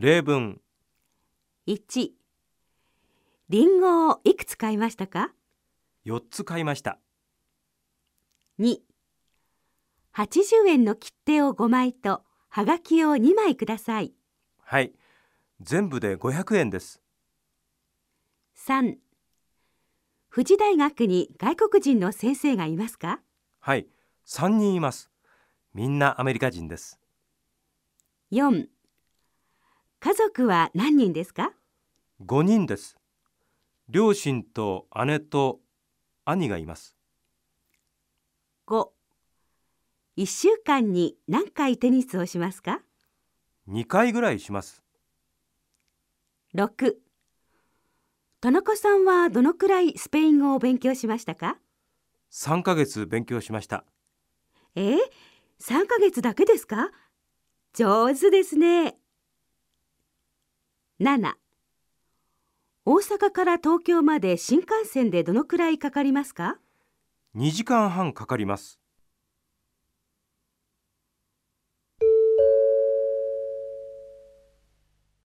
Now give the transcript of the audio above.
例文1リンゴをいくつ買いましたか？4つ買いました。2 80円の切手を5枚とはがきを2枚くださいはい。全部で500円です。3富士大学に外国人の先生がいますか？はい。3人います。みんなアメリカ人です。4家族は何人ですか？5人です。両親と姉と兄がいます。5 1週間に何回テニスをしますか？2回ぐらいします。6田中さんはどのくらいスペイン語を勉強しましたか？3ヶ月勉強しました。え？ー、3ヶ月だけですか？上手ですね7大阪から東京まで新幹線でどのくらいかかりますか？2時間半かかります。